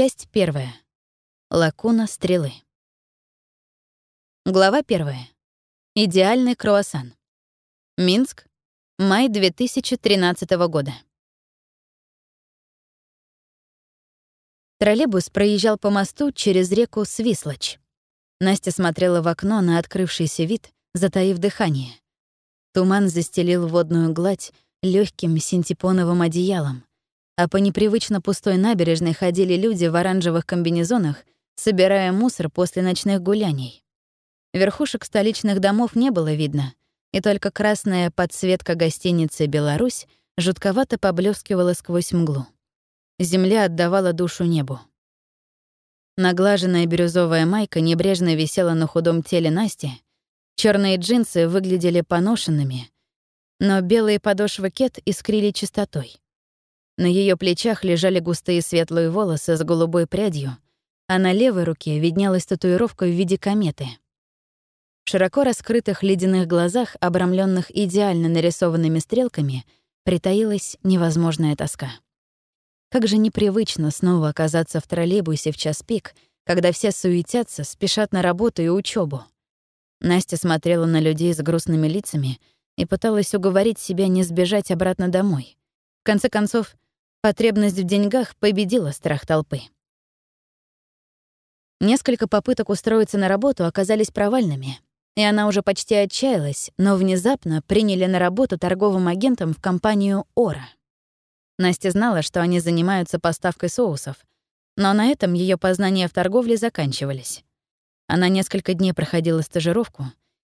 Часть первая. Лакуна стрелы. Глава первая. Идеальный круассан. Минск. Май 2013 года. Троллейбус проезжал по мосту через реку Свислочь. Настя смотрела в окно на открывшийся вид, затаив дыхание. Туман застелил водную гладь легким синтепоновым одеялом, а по непривычно пустой набережной ходили люди в оранжевых комбинезонах, собирая мусор после ночных гуляний. Верхушек столичных домов не было видно, и только красная подсветка гостиницы «Беларусь» жутковато поблескивала сквозь мглу. Земля отдавала душу небу. Наглаженная бирюзовая майка небрежно висела на худом теле Насти, черные джинсы выглядели поношенными, но белые подошвы кет искрили чистотой. На ее плечах лежали густые светлые волосы с голубой прядью, а на левой руке виднелась татуировка в виде кометы — в широко раскрытых ледяных глазах, обрамленных идеально нарисованными стрелками, притаилась невозможная тоска. Как же непривычно снова оказаться в троллейбусе в час пик, когда все суетятся, спешат на работу и учебу. Настя смотрела на людей с грустными лицами и пыталась уговорить себя не сбежать обратно домой. В конце концов, потребность в деньгах победила страх толпы. Несколько попыток устроиться на работу оказались провальными, и она уже почти отчаялась, но внезапно приняли на работу торговым агентом в компанию «Ора». Настя знала, что они занимаются поставкой соусов, но на этом ее познания в торговле заканчивались. Она несколько дней проходила стажировку,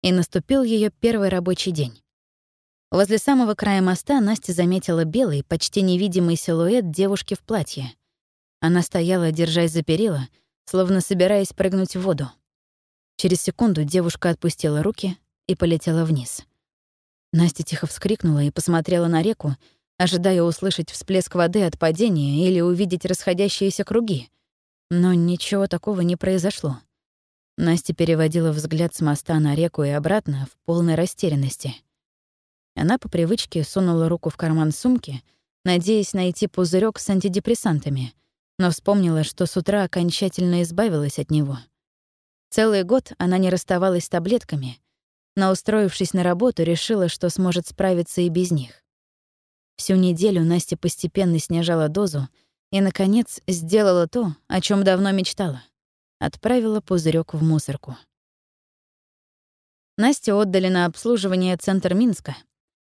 и наступил ее первый рабочий день. Возле самого края моста Настя заметила белый, почти невидимый силуэт девушки в платье. Она стояла, держась за перила, словно собираясь прыгнуть в воду. Через секунду девушка отпустила руки и полетела вниз. Настя тихо вскрикнула и посмотрела на реку, ожидая услышать всплеск воды от падения или увидеть расходящиеся круги. Но ничего такого не произошло. Настя переводила взгляд с моста на реку и обратно в полной растерянности. Она по привычке сунула руку в карман сумки, надеясь найти пузырек с антидепрессантами, но вспомнила, что с утра окончательно избавилась от него — Целый год она не расставалась с таблетками, но, устроившись на работу, решила, что сможет справиться и без них. Всю неделю Настя постепенно снижала дозу и, наконец, сделала то, о чем давно мечтала. Отправила пузырек в мусорку. Настю отдали на обслуживание центр Минска,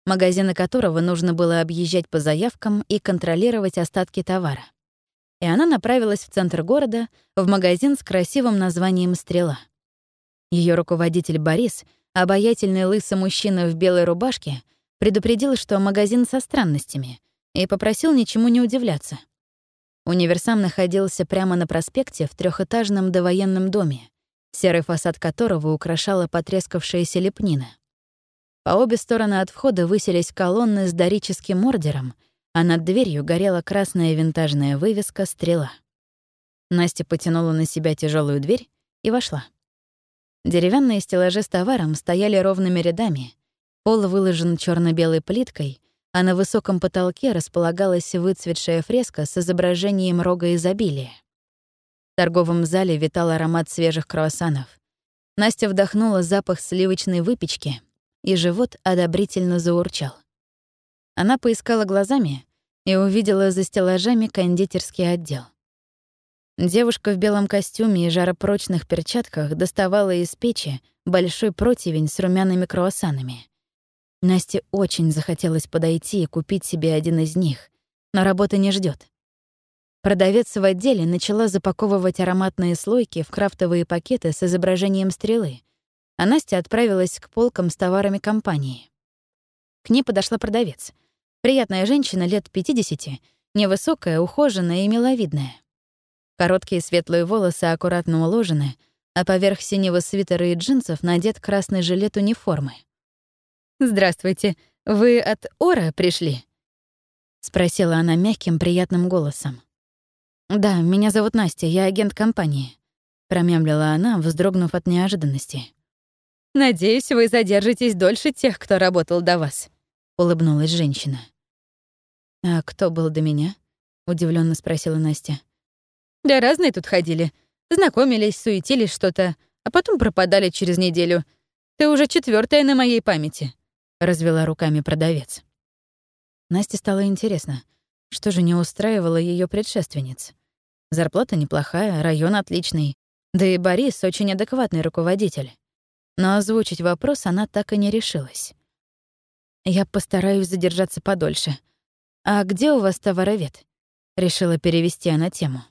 магазины которого нужно было объезжать по заявкам и контролировать остатки товара и она направилась в центр города, в магазин с красивым названием «Стрела». Ее руководитель Борис, обаятельный лысый мужчина в белой рубашке, предупредил, что магазин со странностями, и попросил ничему не удивляться. Универсам находился прямо на проспекте в трехэтажном довоенном доме, серый фасад которого украшала потрескавшаяся лепнина. По обе стороны от входа высились колонны с дорическим ордером — а над дверью горела красная винтажная вывеска «Стрела». Настя потянула на себя тяжелую дверь и вошла. Деревянные стеллажи с товаром стояли ровными рядами, пол выложен черно белой плиткой, а на высоком потолке располагалась выцветшая фреска с изображением рога изобилия. В торговом зале витал аромат свежих круассанов. Настя вдохнула запах сливочной выпечки, и живот одобрительно заурчал. Она поискала глазами и увидела за стеллажами кондитерский отдел. Девушка в белом костюме и жаропрочных перчатках доставала из печи большой противень с румяными круассанами. Насте очень захотелось подойти и купить себе один из них, но работа не ждет. Продавец в отделе начала запаковывать ароматные слойки в крафтовые пакеты с изображением стрелы, а Настя отправилась к полкам с товарами компании. К ней подошла продавец — Приятная женщина лет 50, невысокая, ухоженная и миловидная. Короткие светлые волосы аккуратно уложены, а поверх синего свитера и джинсов надет красный жилет униформы. «Здравствуйте, вы от Ора пришли?» — спросила она мягким, приятным голосом. «Да, меня зовут Настя, я агент компании», — промямлила она, вздрогнув от неожиданности. «Надеюсь, вы задержитесь дольше тех, кто работал до вас», — улыбнулась женщина. «А кто был до меня?» — удивленно спросила Настя. Да разные тут ходили. Знакомились, суетились что-то, а потом пропадали через неделю. Ты уже четвертая на моей памяти», — развела руками продавец. Насте стало интересно, что же не устраивало ее предшественниц. Зарплата неплохая, район отличный, да и Борис очень адекватный руководитель. Но озвучить вопрос она так и не решилась. «Я постараюсь задержаться подольше. А где у вас товаровед?» Решила перевести она тему.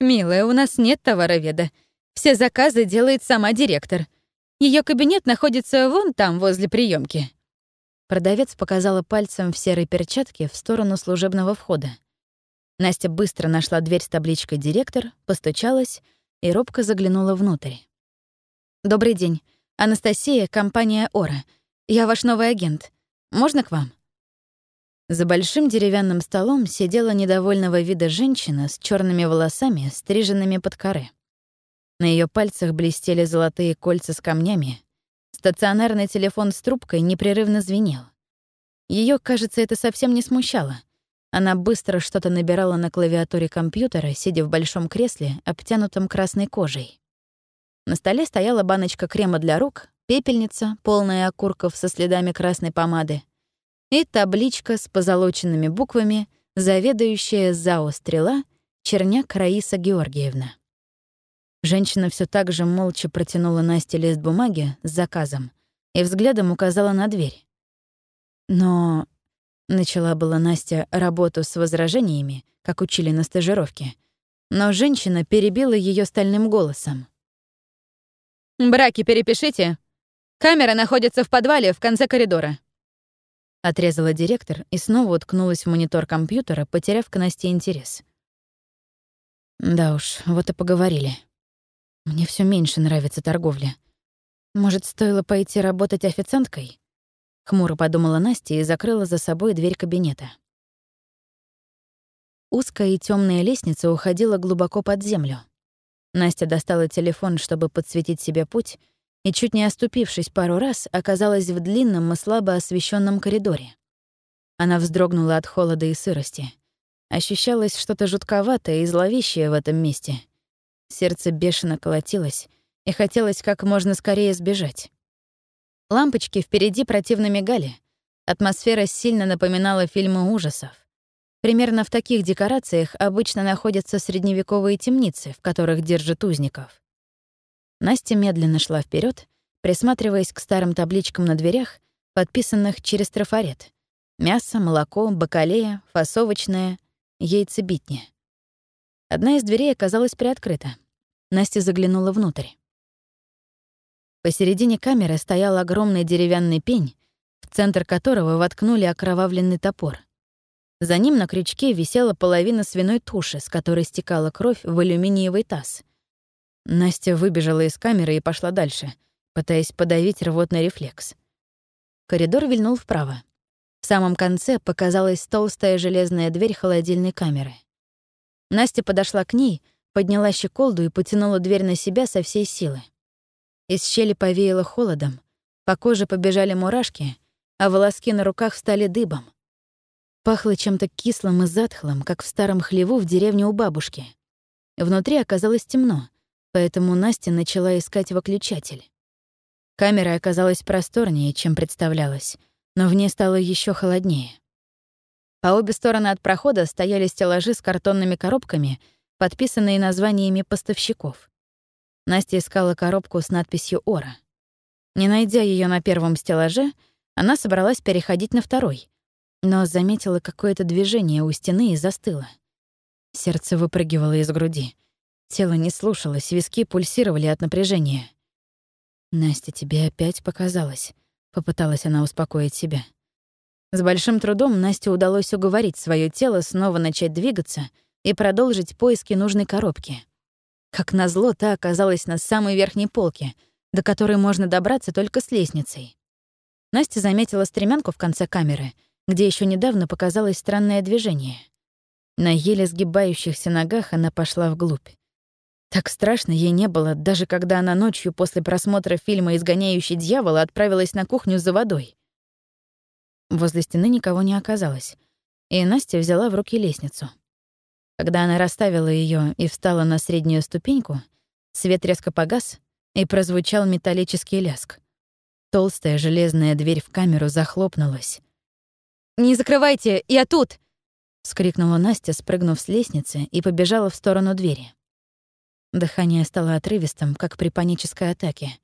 «Милая, у нас нет товароведа. Все заказы делает сама директор. Ее кабинет находится вон там, возле приемки. Продавец показала пальцем в серой перчатке в сторону служебного входа. Настя быстро нашла дверь с табличкой «Директор», постучалась и робко заглянула внутрь. «Добрый день. Анастасия, компания «Ора». Я ваш новый агент. Можно к вам?» За большим деревянным столом сидела недовольного вида женщина с черными волосами, стриженными под коре. На ее пальцах блестели золотые кольца с камнями. Стационарный телефон с трубкой непрерывно звенел. Ее, кажется, это совсем не смущало. Она быстро что-то набирала на клавиатуре компьютера, сидя в большом кресле, обтянутом красной кожей. На столе стояла баночка крема для рук, пепельница, полная окурков со следами красной помады, и табличка с позолоченными буквами «Заведующая ЗАО «Стрела» Черняк Раиса Георгиевна». Женщина все так же молча протянула Насте лист бумаги с заказом и взглядом указала на дверь. Но начала была Настя работу с возражениями, как учили на стажировке, но женщина перебила ее стальным голосом. «Браки перепишите. Камера находится в подвале в конце коридора. Отрезала директор и снова уткнулась в монитор компьютера, потеряв к Насте интерес. Да уж, вот и поговорили. Мне все меньше нравится торговля. Может, стоило пойти работать официанткой? Хмуро подумала Настя и закрыла за собой дверь кабинета. Узкая и темная лестница уходила глубоко под землю. Настя достала телефон, чтобы подсветить себе путь, и, чуть не оступившись пару раз, оказалась в длинном и слабо освещенном коридоре. Она вздрогнула от холода и сырости. Ощущалось что-то жутковатое и зловещее в этом месте. Сердце бешено колотилось, и хотелось как можно скорее сбежать. Лампочки впереди противно мигали. Атмосфера сильно напоминала фильмы ужасов. Примерно в таких декорациях обычно находятся средневековые темницы, в которых держат узников. Настя медленно шла вперед, присматриваясь к старым табличкам на дверях, подписанных через трафарет. Мясо, молоко, бакалея, фасовочное, яйцебитня. Одна из дверей оказалась приоткрыта. Настя заглянула внутрь. Посередине камеры стоял огромный деревянный пень, в центр которого воткнули окровавленный топор. За ним на крючке висела половина свиной туши, с которой стекала кровь в алюминиевый таз — Настя выбежала из камеры и пошла дальше, пытаясь подавить рвотный рефлекс. Коридор вильнул вправо. В самом конце показалась толстая железная дверь холодильной камеры. Настя подошла к ней, подняла щеколду и потянула дверь на себя со всей силы. Из щели повеяло холодом, по коже побежали мурашки, а волоски на руках стали дыбом. Пахло чем-то кислым и затхлым, как в старом хлеву в деревне у бабушки. Внутри оказалось темно, поэтому Настя начала искать выключатель. Камера оказалась просторнее, чем представлялось, но в ней стало еще холоднее. По обе стороны от прохода стояли стеллажи с картонными коробками, подписанные названиями поставщиков. Настя искала коробку с надписью «Ора». Не найдя ее на первом стеллаже, она собралась переходить на второй, но заметила какое-то движение у стены и застыла. Сердце выпрыгивало из груди. Тело не слушалось, виски пульсировали от напряжения. «Настя, тебе опять показалось», — попыталась она успокоить себя. С большим трудом Насте удалось уговорить свое тело снова начать двигаться и продолжить поиски нужной коробки. Как назло, та оказалась на самой верхней полке, до которой можно добраться только с лестницей. Настя заметила стремянку в конце камеры, где еще недавно показалось странное движение. На еле сгибающихся ногах она пошла вглубь. Так страшно ей не было, даже когда она ночью после просмотра фильма «Изгоняющий дьявола» отправилась на кухню за водой. Возле стены никого не оказалось, и Настя взяла в руки лестницу. Когда она расставила ее и встала на среднюю ступеньку, свет резко погас, и прозвучал металлический ляск. Толстая железная дверь в камеру захлопнулась. «Не закрывайте, я тут!» — вскрикнула Настя, спрыгнув с лестницы, и побежала в сторону двери. Дыхание стало отрывистым, как при панической атаке.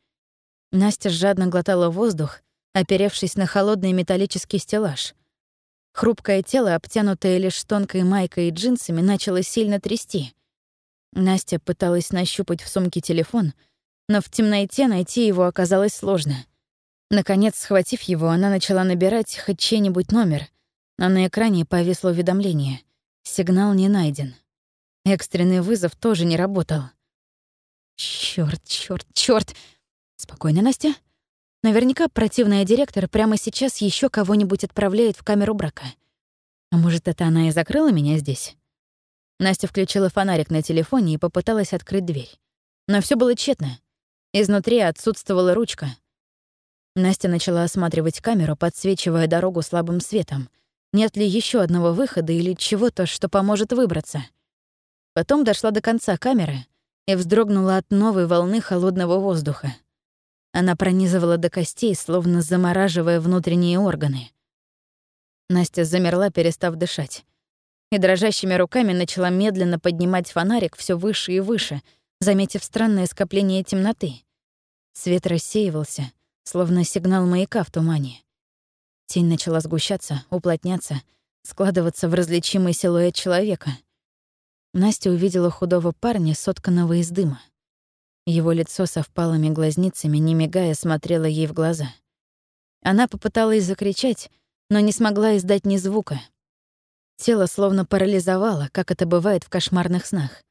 Настя жадно глотала воздух, оперевшись на холодный металлический стеллаж. Хрупкое тело, обтянутое лишь тонкой майкой и джинсами, начало сильно трясти. Настя пыталась нащупать в сумке телефон, но в темноте найти его оказалось сложно. Наконец, схватив его, она начала набирать хоть чей-нибудь номер, а на экране повисло уведомление. Сигнал не найден. Экстренный вызов тоже не работал. Чёрт, чёрт, чёрт! Спокойно, Настя. Наверняка противная директор прямо сейчас еще кого-нибудь отправляет в камеру брака. А может, это она и закрыла меня здесь? Настя включила фонарик на телефоне и попыталась открыть дверь. Но все было тщетно. Изнутри отсутствовала ручка. Настя начала осматривать камеру, подсвечивая дорогу слабым светом. Нет ли еще одного выхода или чего-то, что поможет выбраться? Потом дошла до конца камеры и вздрогнула от новой волны холодного воздуха. Она пронизывала до костей, словно замораживая внутренние органы. Настя замерла, перестав дышать. И дрожащими руками начала медленно поднимать фонарик все выше и выше, заметив странное скопление темноты. Свет рассеивался, словно сигнал маяка в тумане. Тень начала сгущаться, уплотняться, складываться в различимый силуэт человека. Настя увидела худого парня, сотканного из дыма. Его лицо со впалыми глазницами, не мигая, смотрело ей в глаза. Она попыталась закричать, но не смогла издать ни звука. Тело словно парализовало, как это бывает в кошмарных снах.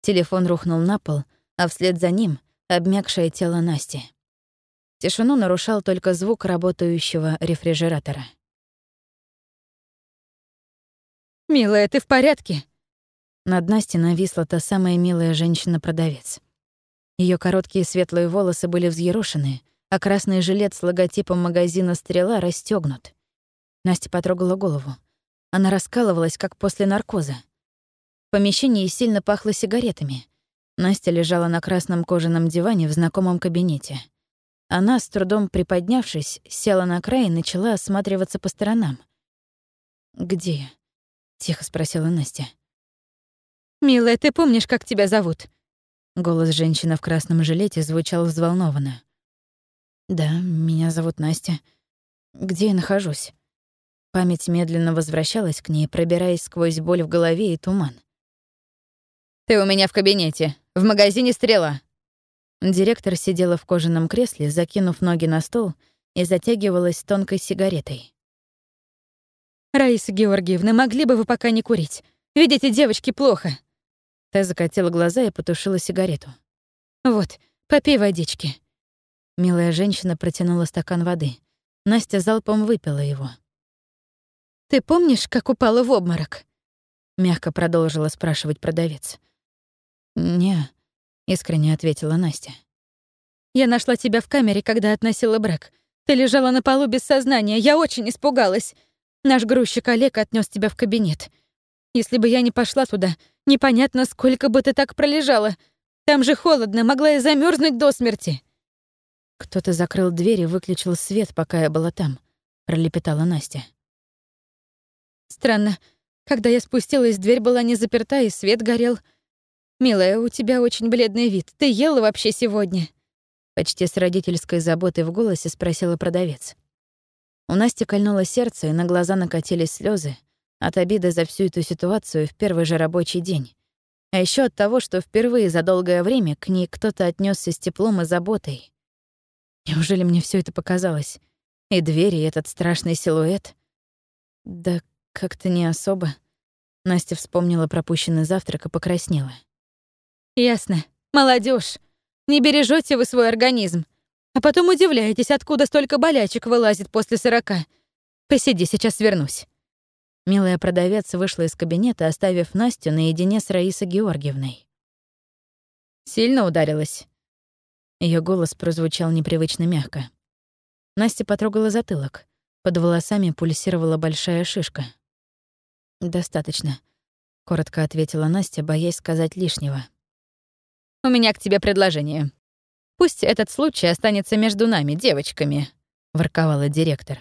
Телефон рухнул на пол, а вслед за ним — обмякшее тело Насти. Тишину нарушал только звук работающего рефрижератора. «Милая, ты в порядке?» Над Настей нависла та самая милая женщина-продавец. Ее короткие светлые волосы были взъерошены, а красный жилет с логотипом магазина «Стрела» расстегнут. Настя потрогала голову. Она раскалывалась, как после наркоза. В помещении сильно пахло сигаретами. Настя лежала на красном кожаном диване в знакомом кабинете. Она, с трудом приподнявшись, села на край и начала осматриваться по сторонам. «Где я?» — тихо спросила Настя. «Милая, ты помнишь, как тебя зовут?» Голос женщины в красном жилете звучал взволнованно. «Да, меня зовут Настя. Где я нахожусь?» Память медленно возвращалась к ней, пробираясь сквозь боль в голове и туман. «Ты у меня в кабинете, в магазине «Стрела». Директор сидела в кожаном кресле, закинув ноги на стол и затягивалась тонкой сигаретой. «Раиса Георгиевна, могли бы вы пока не курить? Видите, девочки, плохо. Та закатила глаза и потушила сигарету. «Вот, попей водички». Милая женщина протянула стакан воды. Настя залпом выпила его. «Ты помнишь, как упала в обморок?» Мягко продолжила спрашивать продавец. «Не», — искренне ответила Настя. «Я нашла тебя в камере, когда относила брак. Ты лежала на полу без сознания. Я очень испугалась. Наш грузчик Олег отнес тебя в кабинет. Если бы я не пошла туда, непонятно, сколько бы ты так пролежала. Там же холодно, могла и замерзнуть до смерти. Кто-то закрыл дверь и выключил свет, пока я была там, пролепетала Настя. Странно. Когда я спустилась, дверь была не заперта, и свет горел. «Милая, у тебя очень бледный вид. Ты ела вообще сегодня?» Почти с родительской заботой в голосе спросила продавец. У Насти кольнуло сердце, и на глаза накатились слезы, от обиды за всю эту ситуацию в первый же рабочий день. А еще от того, что впервые за долгое время к ней кто-то отнесся с теплом и заботой. Неужели мне все это показалось? И двери, и этот страшный силуэт? Да как-то не особо. Настя вспомнила пропущенный завтрак и покраснела. «Ясно. Молодежь. Не бережете вы свой организм. А потом удивляетесь, откуда столько болячек вылазит после сорока. Посиди, сейчас вернусь». Милая продавец вышла из кабинета, оставив Настю наедине с Раисой Георгиевной. «Сильно ударилась?» Ее голос прозвучал непривычно мягко. Настя потрогала затылок. Под волосами пульсировала большая шишка. «Достаточно. коротко ответила Настя, боясь сказать лишнего. «У меня к тебе предложение. Пусть этот случай останется между нами, девочками», — ворковала директор.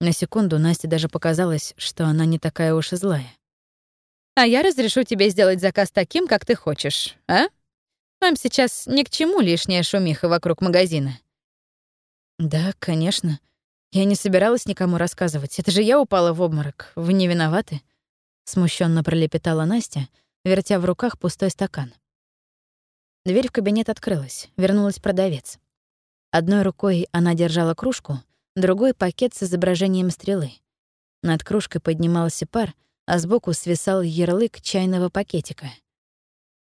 На секунду Насте даже показалось, что она не такая уж и злая. «А я разрешу тебе сделать заказ таким, как ты хочешь, а? Нам сейчас ни к чему лишняя шумиха вокруг магазина». «Да, конечно. Я не собиралась никому рассказывать. Это же я упала в обморок. Вы не виноваты?» Смущенно пролепетала Настя, вертя в руках пустой стакан. Дверь в кабинет открылась, вернулась продавец. Одной рукой она держала кружку, другой — пакет с изображением стрелы. Над кружкой поднимался пар, а сбоку свисал ярлык чайного пакетика.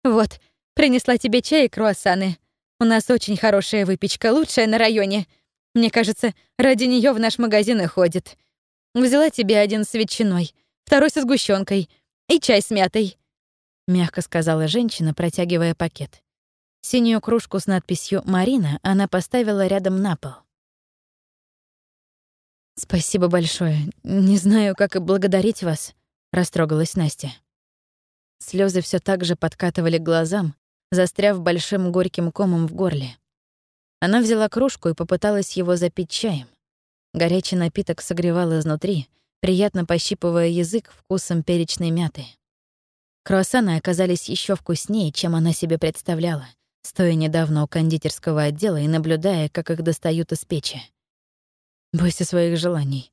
«Вот, принесла тебе чай и круассаны. У нас очень хорошая выпечка, лучшая на районе. Мне кажется, ради нее в наш магазин и ходит. Взяла тебе один с ветчиной, второй со сгущенкой и чай с мятой», — мягко сказала женщина, протягивая пакет. Синюю кружку с надписью «Марина» она поставила рядом на пол. «Спасибо большое. Не знаю, как и благодарить вас», — растрогалась Настя. Слезы все так же подкатывали к глазам, застряв большим горьким комом в горле. Она взяла кружку и попыталась его запить чаем. Горячий напиток согревал изнутри, приятно пощипывая язык вкусом перечной мяты. Круассаны оказались еще вкуснее, чем она себе представляла, стоя недавно у кондитерского отдела и наблюдая, как их достают из печи. «Бойся своих желаний.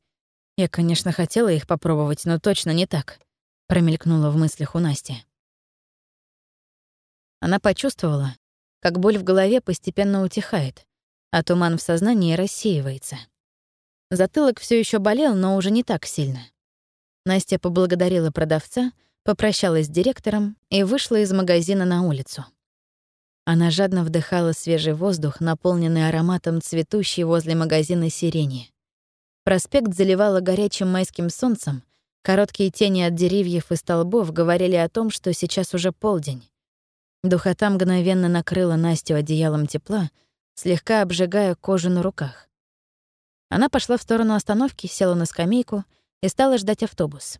Я, конечно, хотела их попробовать, но точно не так», — промелькнула в мыслях у Насти. Она почувствовала, как боль в голове постепенно утихает, а туман в сознании рассеивается. Затылок все еще болел, но уже не так сильно. Настя поблагодарила продавца, попрощалась с директором и вышла из магазина на улицу. Она жадно вдыхала свежий воздух, наполненный ароматом цветущей возле магазина сирени. Проспект заливало горячим майским солнцем, короткие тени от деревьев и столбов говорили о том, что сейчас уже полдень. Духота мгновенно накрыла Настю одеялом тепла, слегка обжигая кожу на руках. Она пошла в сторону остановки, села на скамейку и стала ждать автобус.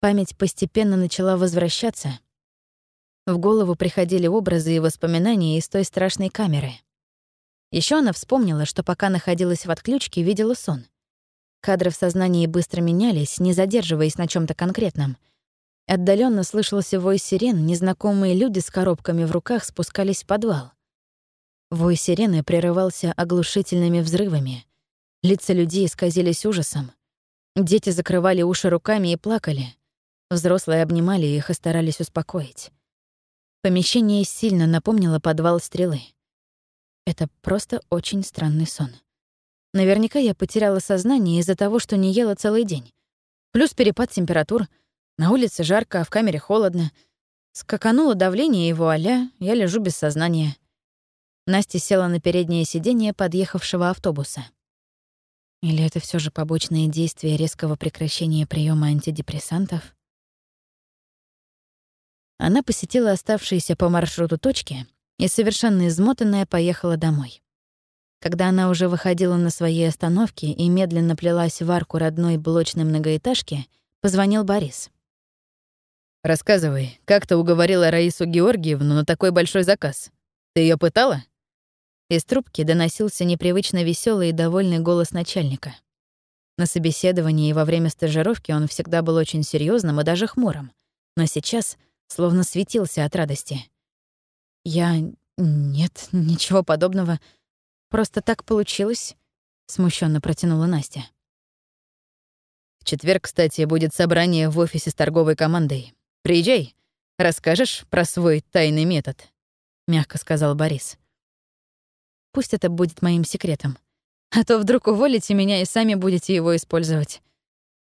Память постепенно начала возвращаться — в голову приходили образы и воспоминания из той страшной камеры. Еще она вспомнила, что пока находилась в отключке, видела сон. Кадры в сознании быстро менялись, не задерживаясь на чем то конкретном. Отдаленно слышался вой сирен, незнакомые люди с коробками в руках спускались в подвал. Вой сирены прерывался оглушительными взрывами. Лица людей исказились ужасом. Дети закрывали уши руками и плакали. Взрослые обнимали их и старались успокоить. Помещение сильно напомнило подвал стрелы. Это просто очень странный сон. Наверняка я потеряла сознание из-за того, что не ела целый день. Плюс перепад температур. На улице жарко, а в камере холодно. Скакануло давление, и вуаля, я лежу без сознания. Настя села на переднее сиденье подъехавшего автобуса. Или это все же побочные действия резкого прекращения приема антидепрессантов? Она посетила оставшиеся по маршруту точки и, совершенно измотанная, поехала домой. Когда она уже выходила на свои остановки и медленно плелась в арку родной блочной многоэтажки, позвонил Борис. «Рассказывай, как ты уговорила Раису Георгиевну на такой большой заказ? Ты ее пытала?» Из трубки доносился непривычно веселый и довольный голос начальника. На собеседовании и во время стажировки он всегда был очень серьезным и даже хмурым. Но сейчас словно светился от радости. «Я... нет, ничего подобного. Просто так получилось», — смущенно протянула Настя. «В четверг, кстати, будет собрание в офисе с торговой командой. Приезжай, расскажешь про свой тайный метод», — мягко сказал Борис. «Пусть это будет моим секретом. А то вдруг уволите меня и сами будете его использовать».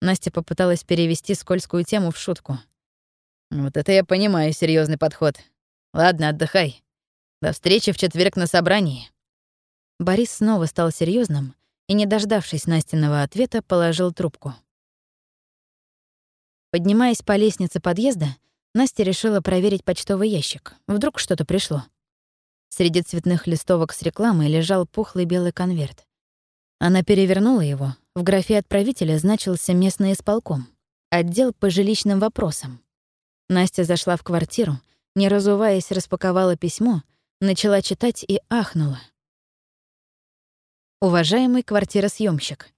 Настя попыталась перевести скользкую тему в шутку — вот это я понимаю серьезный подход. Ладно, отдыхай. До встречи в четверг на собрании. Борис снова стал серьезным и, не дождавшись Настиного ответа, положил трубку. Поднимаясь по лестнице подъезда, Настя решила проверить почтовый ящик. Вдруг что-то пришло. Среди цветных листовок с рекламой лежал пухлый белый конверт. Она перевернула его. В графе отправителя значился местный исполком. Отдел по жилищным вопросам. Настя зашла в квартиру, не разуваясь, распаковала письмо, начала читать и ахнула. Уважаемый квартиросъемщик,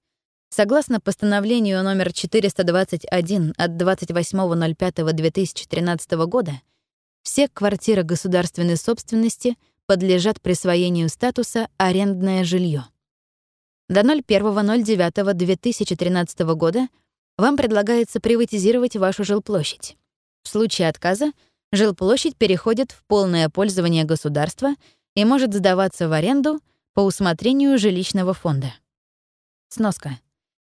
согласно постановлению номер 421 от 28.05.2013 года, все квартиры государственной собственности подлежат присвоению статуса «арендное жилье». До 01.09.2013 года вам предлагается приватизировать вашу жилплощадь. В случае отказа жилплощадь переходит в полное пользование государства и может сдаваться в аренду по усмотрению жилищного фонда. Сноска.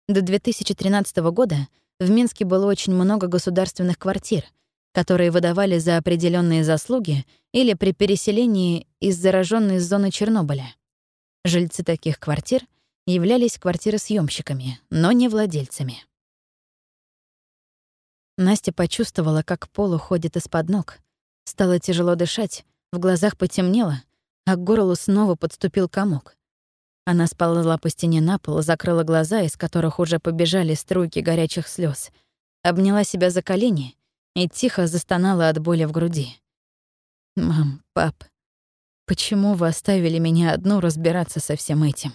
До 2013 года в Минске было очень много государственных квартир, которые выдавали за определенные заслуги или при переселении из зараженной зоны Чернобыля. Жильцы таких квартир являлись квартиросъемщиками, но не владельцами. Настя почувствовала, как пол уходит из-под ног. Стало тяжело дышать, в глазах потемнело, а к горлу снова подступил комок. Она сползла по стене на пол, закрыла глаза, из которых уже побежали струйки горячих слез, обняла себя за колени и тихо застонала от боли в груди. «Мам, пап, почему вы оставили меня одну разбираться со всем этим?»